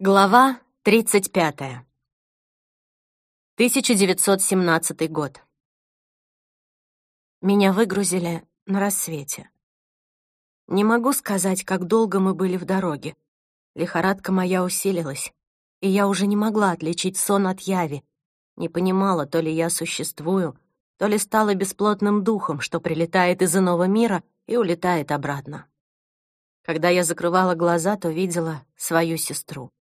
Глава 35. 1917 год. Меня выгрузили на рассвете. Не могу сказать, как долго мы были в дороге. Лихорадка моя усилилась, и я уже не могла отличить сон от яви. Не понимала, то ли я существую, то ли стала бесплотным духом, что прилетает из иного мира и улетает обратно. Когда я закрывала глаза, то видела свою сестру.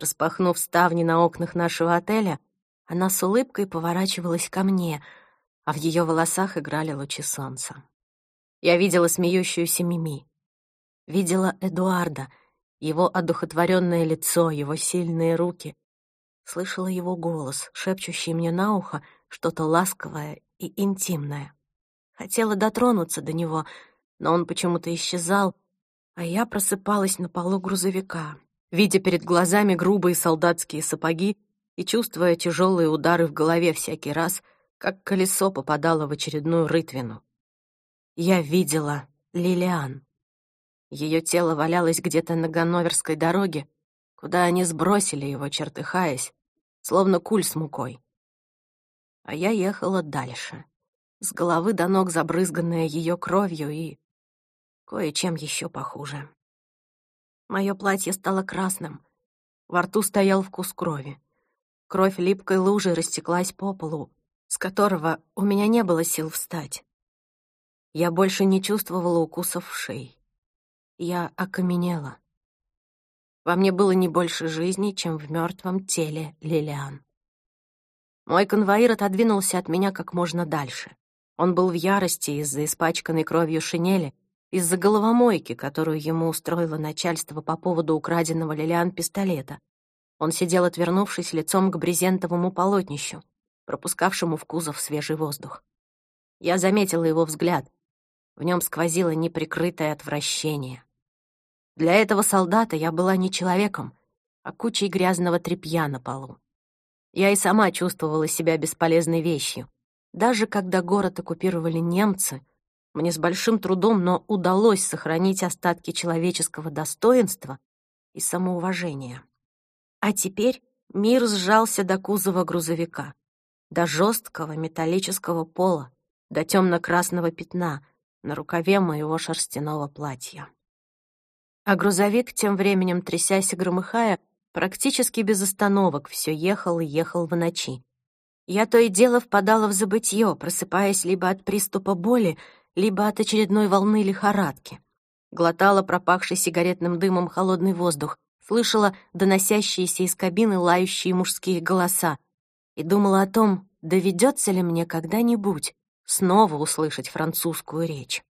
Распахнув ставни на окнах нашего отеля, она с улыбкой поворачивалась ко мне, а в ее волосах играли лучи солнца. Я видела смеющуюся Мими. Видела Эдуарда, его одухотворенное лицо, его сильные руки. Слышала его голос, шепчущий мне на ухо что-то ласковое и интимное. Хотела дотронуться до него, но он почему-то исчезал, а я просыпалась на полу грузовика, видя перед глазами грубые солдатские сапоги и чувствуя тяжелые удары в голове всякий раз, как колесо попадало в очередную рытвину. Я видела Лилиан. Ее тело валялось где-то на Ганноверской дороге, куда они сбросили его, чертыхаясь, словно куль с мукой. А я ехала дальше, с головы до ног забрызганная ее кровью и кое-чем еще похуже. Мое платье стало красным. Во рту стоял вкус крови. Кровь липкой лужей растеклась по полу, с которого у меня не было сил встать. Я больше не чувствовала укусов в шее. Я окаменела. Во мне было не больше жизни, чем в мертвом теле Лилиан. Мой конвоир отодвинулся от меня как можно дальше. Он был в ярости из-за испачканной кровью шинели, из-за головомойки, которую ему устроило начальство по поводу украденного Лилиан пистолета. Он сидел, отвернувшись лицом к брезентовому полотнищу, пропускавшему в кузов свежий воздух. Я заметила его взгляд. В нем сквозило неприкрытое отвращение. Для этого солдата я была не человеком, а кучей грязного тряпья на полу. Я и сама чувствовала себя бесполезной вещью. Даже когда город оккупировали немцы, мне с большим трудом, но удалось сохранить остатки человеческого достоинства и самоуважения. А теперь мир сжался до кузова грузовика, до жесткого металлического пола, до темно-красного пятна на рукаве моего шерстяного платья. А грузовик, тем временем трясясь и громыхая, практически без остановок все ехал и ехал в ночи. Я то и дело впадала в забытье, просыпаясь либо от приступа боли, либо от очередной волны лихорадки. Глотала пропахший сигаретным дымом холодный воздух, слышала доносящиеся из кабины лающие мужские голоса и думала о том, доведется ли мне когда-нибудь снова услышать французскую речь.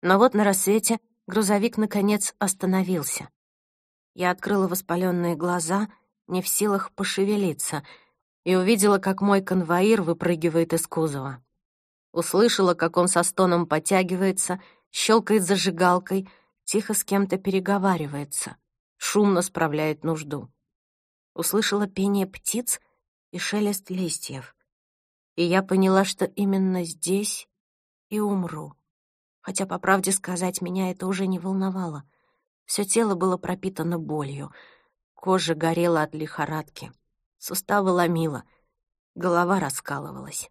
Но вот на рассвете грузовик, наконец, остановился. Я открыла воспаленные глаза, не в силах пошевелиться, и увидела, как мой конвоир выпрыгивает из кузова. Услышала, как он со стоном потягивается, щелкает зажигалкой, тихо с кем-то переговаривается, шумно справляет нужду. Услышала пение птиц и шелест листьев. И я поняла, что именно здесь и умру. Хотя, по правде сказать, меня это уже не волновало. Все тело было пропитано болью. Кожа горела от лихорадки. Суставы ломило. Голова раскалывалась.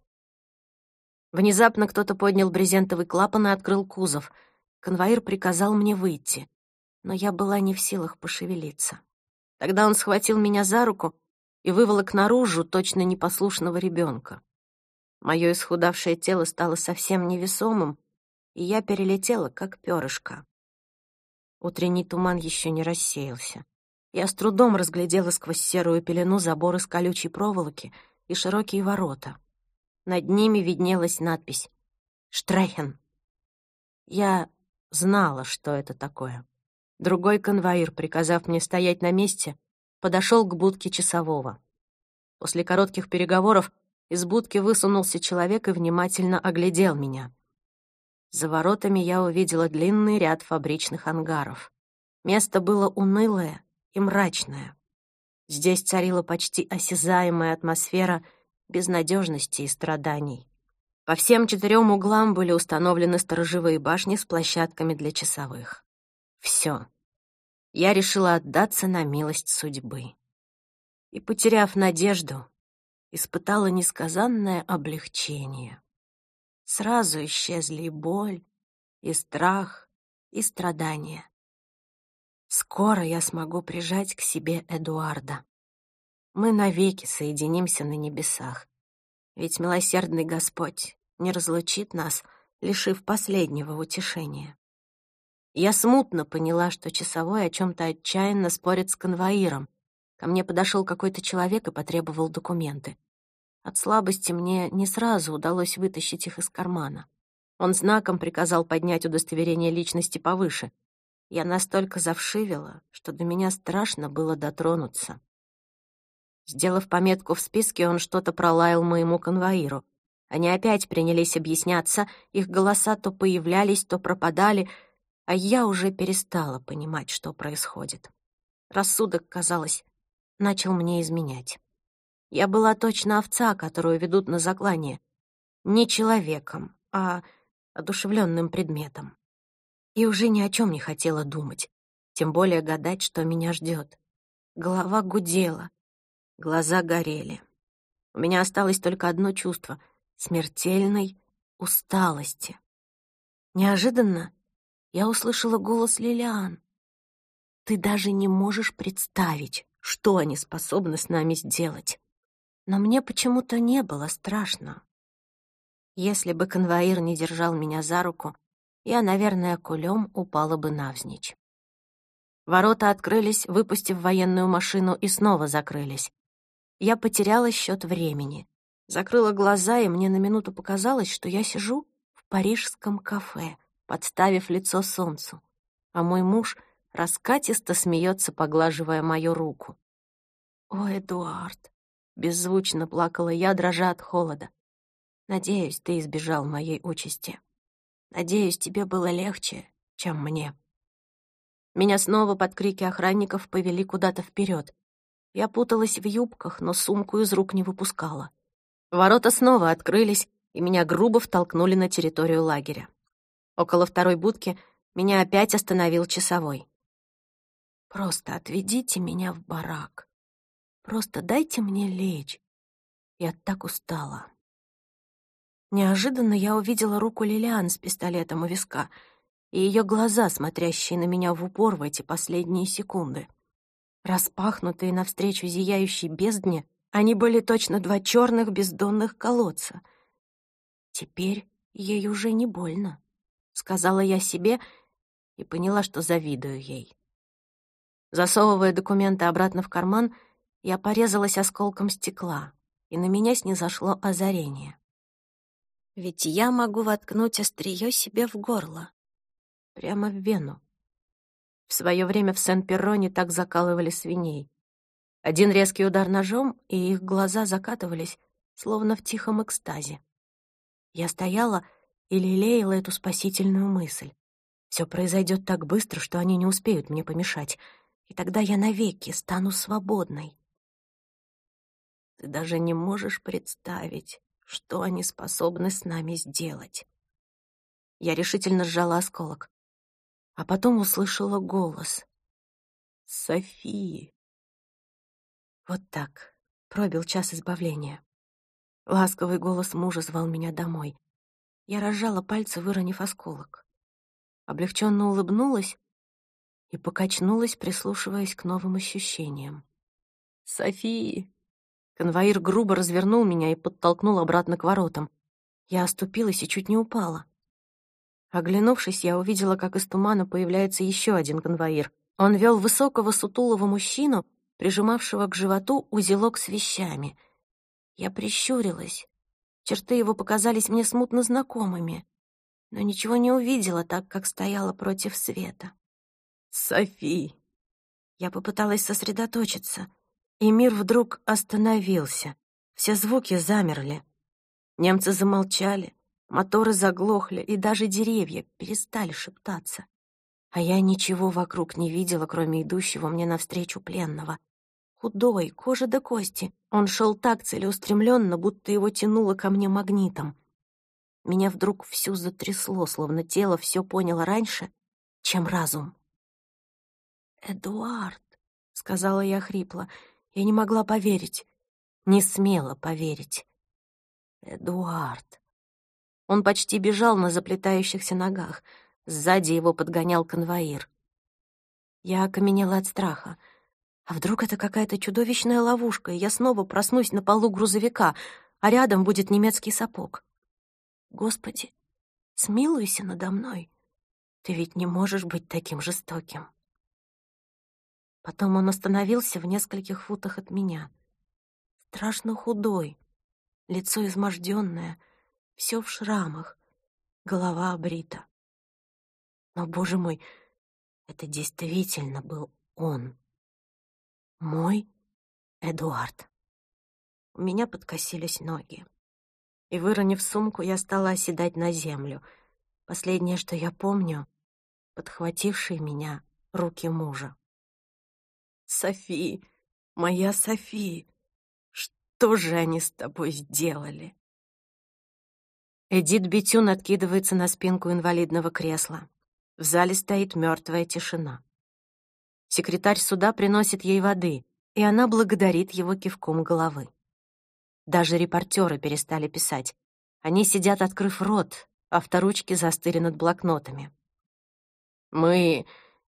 Внезапно кто-то поднял брезентовый клапан и открыл кузов. Конвоир приказал мне выйти, но я была не в силах пошевелиться. Тогда он схватил меня за руку и выволок наружу точно непослушного ребенка. Мое исхудавшее тело стало совсем невесомым, и я перелетела, как перышко. Утренний туман еще не рассеялся. Я с трудом разглядела сквозь серую пелену забор из колючей проволоки и широкие ворота. Над ними виднелась надпись «Штрехен». Я знала, что это такое. Другой конвоир, приказав мне стоять на месте, подошел к будке часового. После коротких переговоров из будки высунулся человек и внимательно оглядел меня. За воротами я увидела длинный ряд фабричных ангаров. Место было унылое и мрачное. Здесь царила почти осязаемая атмосфера — безнадежности и страданий. По всем четырем углам были установлены сторожевые башни с площадками для часовых. Все. я решила отдаться на милость судьбы. И, потеряв надежду, испытала несказанное облегчение. Сразу исчезли и боль, и страх, и страдания. Скоро я смогу прижать к себе Эдуарда. Мы навеки соединимся на небесах. Ведь милосердный Господь не разлучит нас, лишив последнего утешения. Я смутно поняла, что часовой о чем то отчаянно спорит с конвоиром. Ко мне подошел какой-то человек и потребовал документы. От слабости мне не сразу удалось вытащить их из кармана. Он знаком приказал поднять удостоверение личности повыше. Я настолько завшивела, что до меня страшно было дотронуться. Сделав пометку в списке, он что-то пролаял моему конвоиру. Они опять принялись объясняться, их голоса то появлялись, то пропадали, а я уже перестала понимать, что происходит. Рассудок, казалось, начал мне изменять. Я была точно овца, которую ведут на заклание. Не человеком, а одушевленным предметом. И уже ни о чем не хотела думать, тем более гадать, что меня ждет. Голова гудела, глаза горели. У меня осталось только одно чувство — смертельной усталости. Неожиданно я услышала голос Лилиан. «Ты даже не можешь представить, что они способны с нами сделать». Но мне почему-то не было страшно. Если бы конвоир не держал меня за руку, я, наверное, кулем упала бы навзничь. Ворота открылись, выпустив военную машину, и снова закрылись. Я потеряла счет времени. Закрыла глаза, и мне на минуту показалось, что я сижу в парижском кафе, подставив лицо солнцу, а мой муж раскатисто смеется, поглаживая мою руку. «О, Эдуард!» — беззвучно плакала я, дрожа от холода. Надеюсь, ты избежал моей участи. Надеюсь, тебе было легче, чем мне. Меня снова под крики охранников повели куда-то вперед. Я путалась в юбках, но сумку из рук не выпускала. Ворота снова открылись, и меня грубо втолкнули на территорию лагеря. Около второй будки меня опять остановил часовой. «Просто отведите меня в барак. Просто дайте мне лечь. Я так устала». Неожиданно я увидела руку Лилиан с пистолетом у виска и ее глаза, смотрящие на меня в упор в эти последние секунды. Распахнутые навстречу зияющей бездне, они были точно два черных бездонных колодца. «Теперь ей уже не больно», — сказала я себе и поняла, что завидую ей. Засовывая документы обратно в карман, я порезалась осколком стекла, и на меня снизошло озарение. Ведь я могу воткнуть острие себе в горло. Прямо в вену. В свое время в Сен-Перроне так закалывали свиней. Один резкий удар ножом, и их глаза закатывались, словно в тихом экстазе. Я стояла и лелеяла эту спасительную мысль. Все произойдет так быстро, что они не успеют мне помешать, и тогда я навеки стану свободной. Ты даже не можешь представить, что они способны с нами сделать. Я решительно сжала осколок, а потом услышала голос. «Софи!» Вот так пробил час избавления. Ласковый голос мужа звал меня домой. Я разжала пальцы, выронив осколок. Облегченно улыбнулась и покачнулась, прислушиваясь к новым ощущениям. «Софи!» Конвоир грубо развернул меня и подтолкнул обратно к воротам. Я оступилась и чуть не упала. Оглянувшись, я увидела, как из тумана появляется еще один конвоир. Он вел высокого сутулого мужчину, прижимавшего к животу узелок с вещами. Я прищурилась. Черты его показались мне смутно знакомыми, но ничего не увидела, так как стояла против света. «Софи!» Я попыталась сосредоточиться — и мир вдруг остановился. Все звуки замерли. Немцы замолчали, моторы заглохли, и даже деревья перестали шептаться. А я ничего вокруг не видела, кроме идущего мне навстречу пленного. Худой, кожа до кости. Он шел так целеустремленно, будто его тянуло ко мне магнитом. Меня вдруг всю затрясло, словно тело все поняло раньше, чем разум. «Эдуард», — сказала я хрипло, я не могла поверить, не смела поверить. «Эдуард». Он почти бежал на заплетающихся ногах. Сзади его подгонял конвоир. Я окаменела от страха. А вдруг это какая-то чудовищная ловушка, и я снова проснусь на полу грузовика, а рядом будет немецкий сапог? Господи, смилуйся надо мной. Ты ведь не можешь быть таким жестоким. Потом он остановился в нескольких футах от меня. Страшно худой, лицо изможденное, все в шрамах, голова обрита. Но, боже мой, это действительно был он. Мой Эдуард. У меня подкосились ноги. И, выронив сумку, я стала оседать на землю. Последнее, что я помню, подхватившие меня руки мужа. «Софи, моя Софи, что же они с тобой сделали?» Эдит Бетюн откидывается на спинку инвалидного кресла. В зале стоит мертвая тишина. Секретарь суда приносит ей воды, и она благодарит его кивком головы. Даже репортеры перестали писать. Они сидят, открыв рот, авторучки застыли над блокнотами. «Мы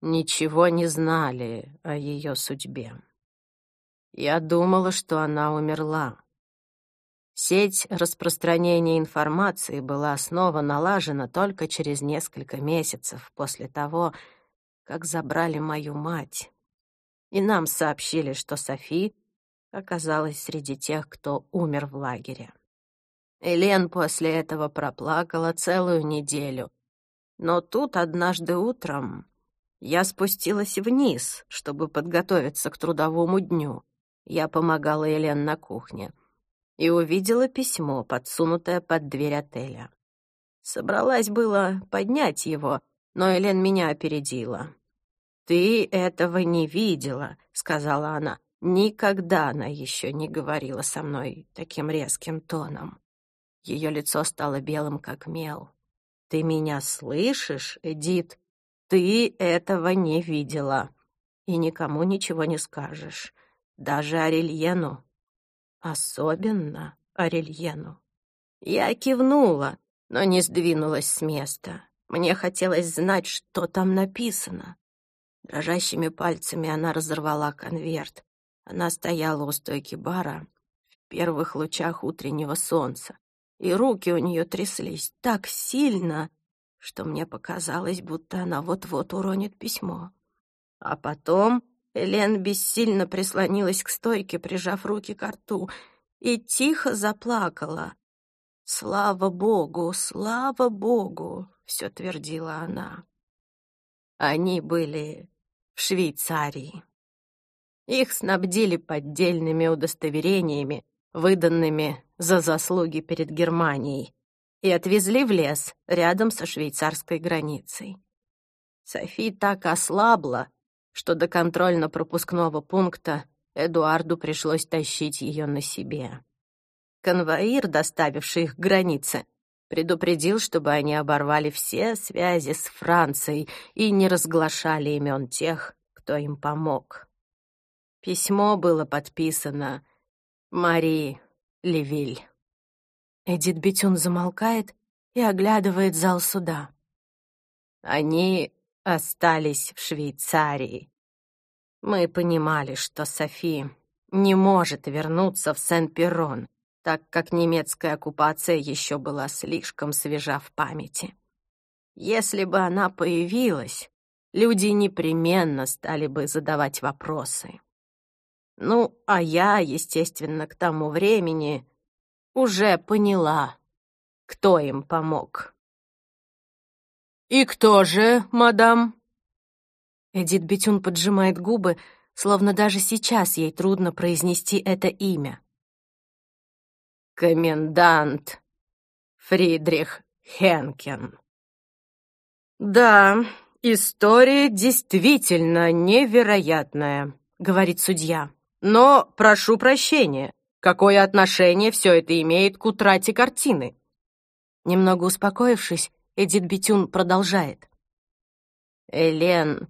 ничего не знали о ее судьбе. Я думала, что она умерла. Сеть распространения информации была снова налажена только через несколько месяцев после того, как забрали мою мать. И нам сообщили, что Софи оказалась среди тех, кто умер в лагере. Элен после этого проплакала целую неделю. Но тут однажды утром я спустилась вниз, чтобы подготовиться к трудовому дню. Я помогала Элен на кухне и увидела письмо, подсунутое под дверь отеля. Собралась было поднять его, но Элен меня опередила. «Ты этого не видела», — сказала она. Никогда она еще не говорила со мной таким резким тоном. Ее лицо стало белым, как мел. «Ты меня слышишь, Эдит? Ты этого не видела. И никому ничего не скажешь. Даже Арельену. Особенно Арельену». Я кивнула, но не сдвинулась с места. Мне хотелось знать, что там написано. Дрожащими пальцами она разорвала конверт. Она стояла у стойки бара в первых лучах утреннего солнца, и руки у нее тряслись так сильно, что мне показалось, будто она вот-вот уронит письмо. А потом Элен бессильно прислонилась к стойке, прижав руки к рту, и тихо заплакала. «Слава Богу, слава Богу!» — все твердила она. Они были в Швейцарии. Их снабдили поддельными удостоверениями, выданными за заслуги перед Германией, и отвезли в лес рядом со швейцарской границей. Софи так ослабла, что до контрольно-пропускного пункта Эдуарду пришлось тащить ее на себе. Конвоир, доставивший их к границе, предупредил, чтобы они оборвали все связи с Францией и не разглашали имен тех, кто им помог. Письмо было подписано «Мари Левиль». Эдит Бетюн замолкает и оглядывает зал суда. Они остались в Швейцарии. Мы понимали, что Софи не может вернуться в Сен-Перрон, так как немецкая оккупация еще была слишком свежа в памяти. Если бы она появилась, люди непременно стали бы задавать вопросы. Ну, а я, естественно, к тому времени уже поняла, кто им помог. «И кто же, мадам?» Эдит Бетюн поджимает губы, словно даже сейчас ей трудно произнести это имя комендант Фридрих Хенкен. «Да, история действительно невероятная», — говорит судья. «Но прошу прощения, какое отношение все это имеет к утрате картины?» Немного успокоившись, Эдит Бетюн продолжает. Элен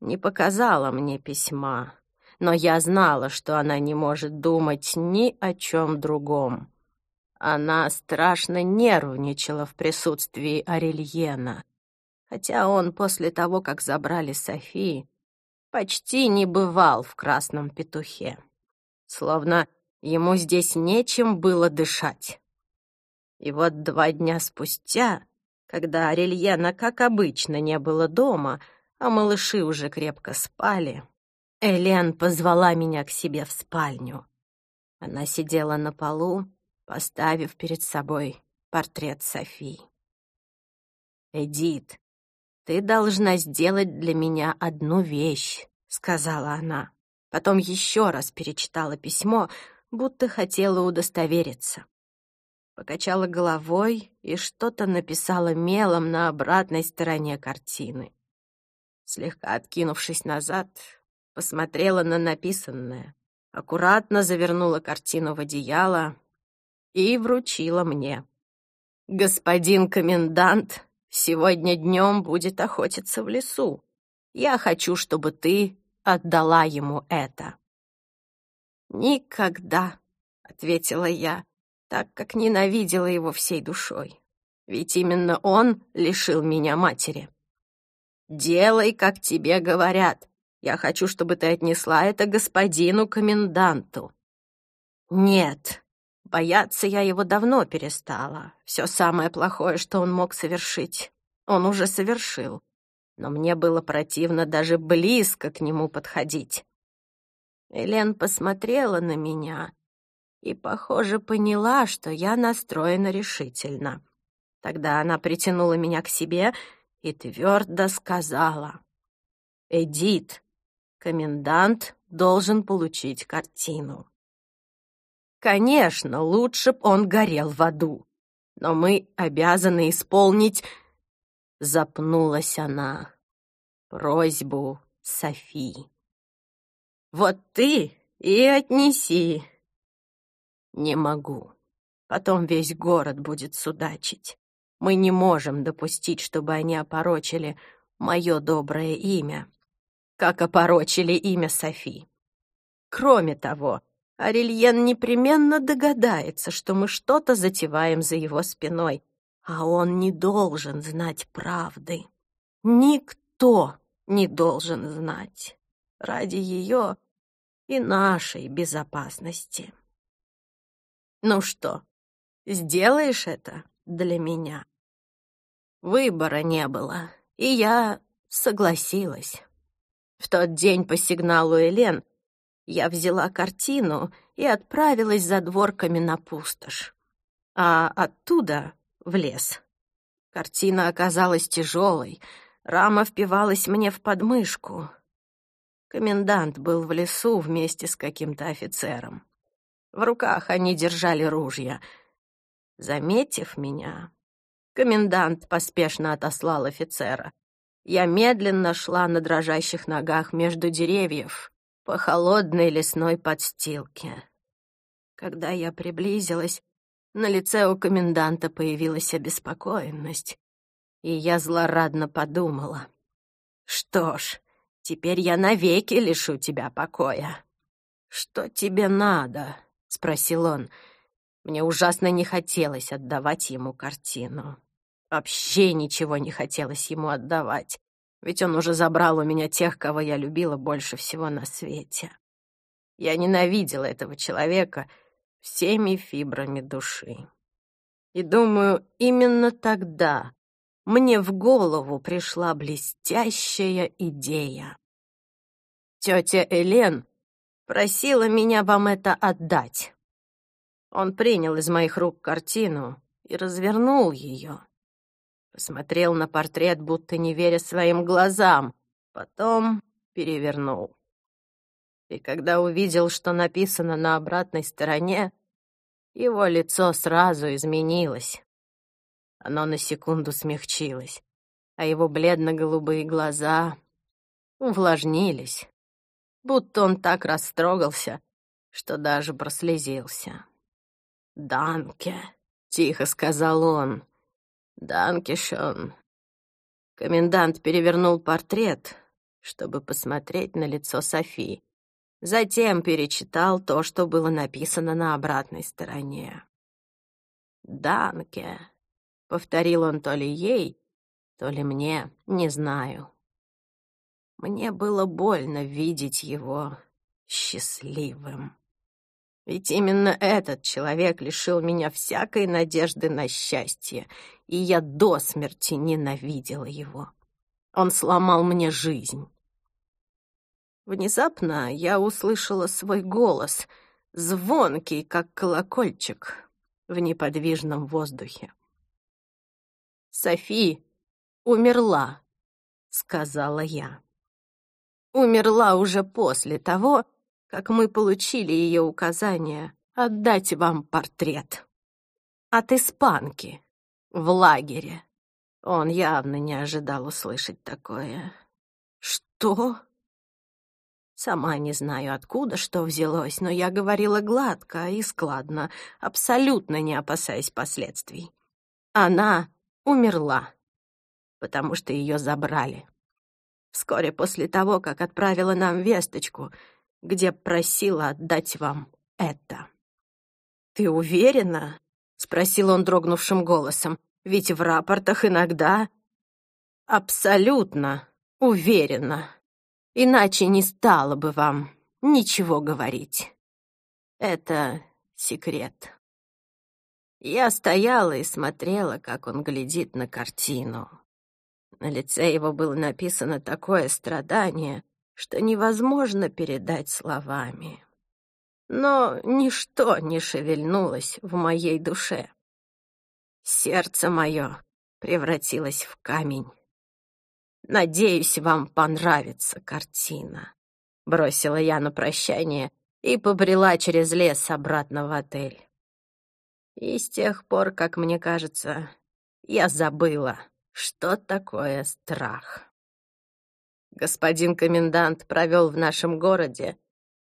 не показала мне письма, но я знала, что она не может думать ни о чем другом. Она страшно нервничала в присутствии Арельена, хотя он после того, как забрали Софи, почти не бывал в красном петухе. Словно ему здесь нечем было дышать. И вот два дня спустя, когда Арельена, как обычно, не было дома, а малыши уже крепко спали, Элен позвала меня к себе в спальню. Она сидела на полу, поставив перед собой портрет Софи. «Эдит, ты должна сделать для меня одну вещь», — сказала она. Потом еще раз перечитала письмо, будто хотела удостовериться. Покачала головой и что-то написала мелом на обратной стороне картины. Слегка откинувшись назад, посмотрела на написанное, аккуратно завернула картину в одеяло и вручила мне. «Господин комендант сегодня днем будет охотиться в лесу. Я хочу, чтобы ты отдала ему это». «Никогда», — ответила я, так как ненавидела его всей душой. Ведь именно он лишил меня матери. «Делай, как тебе говорят. Я хочу, чтобы ты отнесла это господину коменданту». «Нет», Бояться я его давно перестала. Все самое плохое, что он мог совершить, он уже совершил. Но мне было противно даже близко к нему подходить. Элен посмотрела на меня и, похоже, поняла, что я настроена решительно. Тогда она притянула меня к себе и твердо сказала. «Эдит, комендант должен получить картину». Конечно, лучше б он горел в аду. Но мы обязаны исполнить... Запнулась она. Просьбу Софи. Вот ты и отнеси. Не могу. Потом весь город будет судачить. Мы не можем допустить, чтобы они опорочили мое доброе имя, как опорочили имя Софи. Кроме того, Арельен непременно догадается, что мы что-то затеваем за его спиной, а он не должен знать правды. Никто не должен знать ради ее и нашей безопасности. Ну что, сделаешь это для меня? Выбора не было, и я согласилась. В тот день по сигналу Элен — я взяла картину и отправилась за дворками на пустошь, а оттуда в лес. Картина оказалась тяжелой, рама впивалась мне в подмышку. Комендант был в лесу вместе с каким-то офицером. В руках они держали ружья. Заметив меня, комендант поспешно отослал офицера. Я медленно шла на дрожащих ногах между деревьев, по холодной лесной подстилке. Когда я приблизилась, на лице у коменданта появилась обеспокоенность, и я злорадно подумала. «Что ж, теперь я навеки лишу тебя покоя». «Что тебе надо?» — спросил он. Мне ужасно не хотелось отдавать ему картину. Вообще ничего не хотелось ему отдавать ведь он уже забрал у меня тех, кого я любила больше всего на свете. Я ненавидела этого человека всеми фибрами души. И думаю, именно тогда мне в голову пришла блестящая идея. Тетя Элен просила меня вам это отдать. Он принял из моих рук картину и развернул ее. Посмотрел на портрет, будто не веря своим глазам. Потом перевернул. И когда увидел, что написано на обратной стороне, его лицо сразу изменилось. Оно на секунду смягчилось, а его бледно-голубые глаза увлажнились, будто он так растрогался, что даже прослезился. «Данке», — тихо сказал он, — «Данкишон». Комендант перевернул портрет, чтобы посмотреть на лицо Софии. Затем перечитал то, что было написано на обратной стороне. «Данке», — повторил он то ли ей, то ли мне, не знаю. Мне было больно видеть его счастливым. Ведь именно этот человек лишил меня всякой надежды на счастье, и я до смерти ненавидела его. Он сломал мне жизнь. Внезапно я услышала свой голос, звонкий, как колокольчик, в неподвижном воздухе. «Софи умерла», — сказала я. Умерла уже после того, как мы получили ее указание отдать вам портрет. От испанки в лагере. Он явно не ожидал услышать такое. Что? Сама не знаю, откуда что взялось, но я говорила гладко и складно, абсолютно не опасаясь последствий. Она умерла, потому что ее забрали. Вскоре после того, как отправила нам весточку, где просила отдать вам это. «Ты уверена?» — спросил он дрогнувшим голосом. «Ведь в рапортах иногда...» «Абсолютно уверена», Иначе не стала бы вам ничего говорить. Это секрет. Я стояла и смотрела, как он глядит на картину. На лице его было написано такое страдание, что невозможно передать словами. Но ничто не шевельнулось в моей душе. Сердце мое превратилось в камень. Надеюсь, вам понравится картина. Бросила я на прощание и побрела через лес обратно в отель. И с тех пор, как мне кажется, я забыла, что такое страх. Господин комендант провел в нашем городе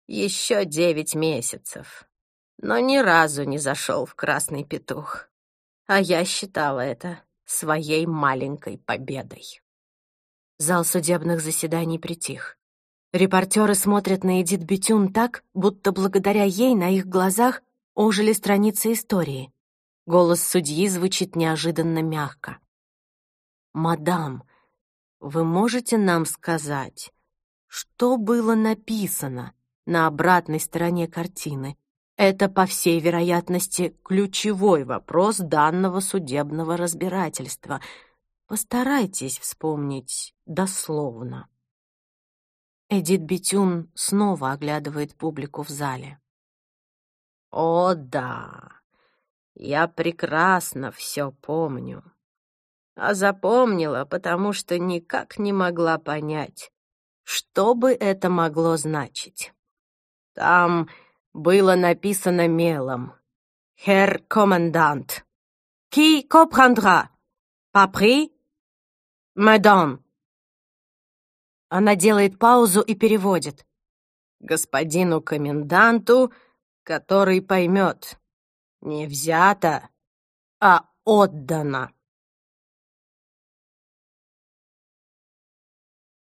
еще девять месяцев, но ни разу не зашел в красный петух. А я считала это своей маленькой победой. Зал судебных заседаний притих. Репортеры смотрят на Эдит Бетюн так, будто благодаря ей на их глазах ожили страницы истории. Голос судьи звучит неожиданно мягко. «Мадам, вы можете нам сказать, что было написано на обратной стороне картины? Это, по всей вероятности, ключевой вопрос данного судебного разбирательства — Постарайтесь вспомнить дословно. Эдит Бетюн снова оглядывает публику в зале. «О, да, я прекрасно все помню. А запомнила, потому что никак не могла понять, что бы это могло значить. Там было написано мелом «Herr Комендант, qui comprendra? Папри «Мадам!» Она делает паузу и переводит. «Господину коменданту, который поймет. Не взято, а отдано».